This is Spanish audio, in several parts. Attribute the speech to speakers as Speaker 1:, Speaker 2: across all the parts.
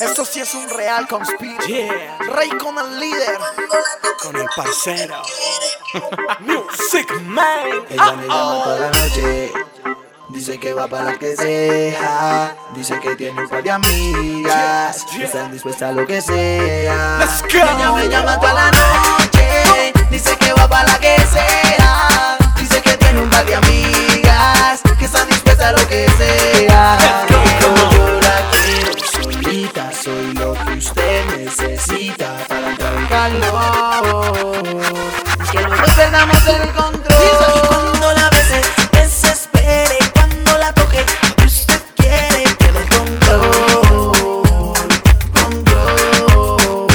Speaker 1: Esto sí es un real conspiro.
Speaker 2: Yeah.
Speaker 1: Rey con el líder.
Speaker 2: Con el parcero. Music Man.
Speaker 3: Ella me llama toda la noche. Dice que va para la que sea. Dice que tiene un par de amigas. Que están dispuestas a lo que sea.
Speaker 2: Let's go.
Speaker 3: Ella me llama toda la noche. Perdamos el control. Cuando la beses, desespere. Cuando la toque, que usted quiere, quiere el control. Control.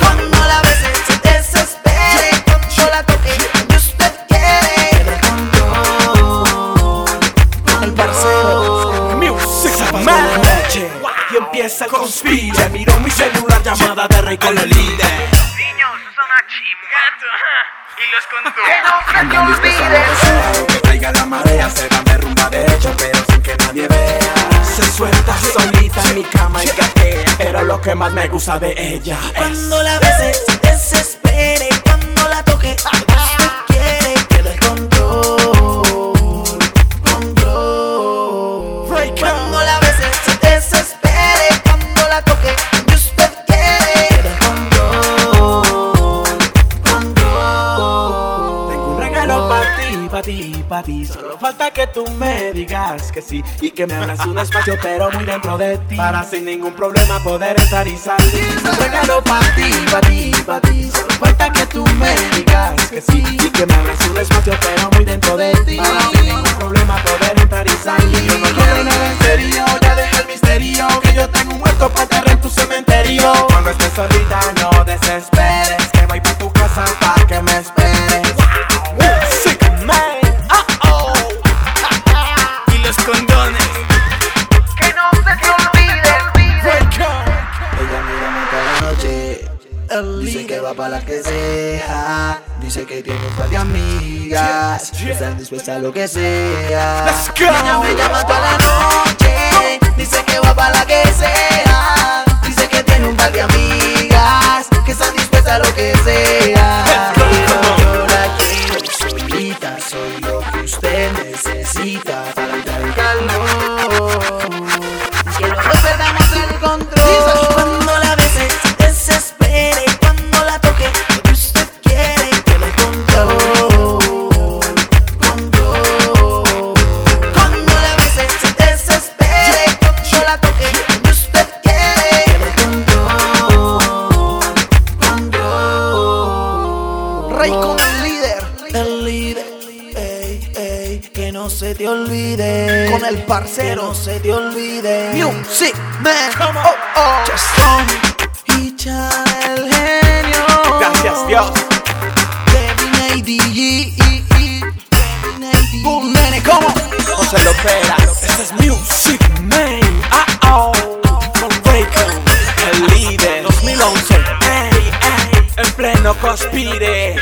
Speaker 3: Cuando la beses, se desespere. Cuando la toque, que usted quiere, quiere el control.
Speaker 1: El parcero.
Speaker 2: Music Man. Y empieza a conspirar. Miro mi celular llamada de Rey con el líder.
Speaker 4: Chimba. Y los conductos.
Speaker 3: Andan dispuestos
Speaker 2: Que caiga la marea, se va derrumba derecho, pero sin que nadie vea. Se suelta solita en mi cama y gatea. Pero lo que más me gusta de ella es.
Speaker 3: Cuando la beses, se desespere.
Speaker 2: Para ti, para ti. Solo falta que tú me digas que sí y que me abras un espacio, pero muy dentro de ti. Para sin ningún problema poder estar y salir. Un regalo para ti, para ti, para ti. Solo falta que tú me digas que sí y que me abras un espacio, pero muy dentro de ti. Para sin ningún problema poder entrar y salir. Yo no quiero nada en serio, ya deja el misterio. Que yo tengo un hueco para enterrar en tu cementerio. Cuando estés solita, no desesperes. Que voy para tu casa para que me esperes.
Speaker 1: El
Speaker 3: Dice que va para la que sea. Dice que tiene un par de amigas. Que están dispuestas a lo que sea. Ella me llama toda la noche. Dice que va para la que sea.
Speaker 1: Rey con el líder.
Speaker 3: El líder, ey, ey, que no se te olvide.
Speaker 1: Con el
Speaker 3: Que
Speaker 1: parcero.
Speaker 3: no se te olvide.
Speaker 1: Music Man.
Speaker 2: Come on.
Speaker 1: Oh, oh.
Speaker 3: Chastón y Cha el genio.
Speaker 2: Gracias, Dios.
Speaker 3: Kevin ADG. Kevin ADG.
Speaker 1: Boom, nene, ¿cómo?
Speaker 2: No se lo espera. Este es Music. no cospire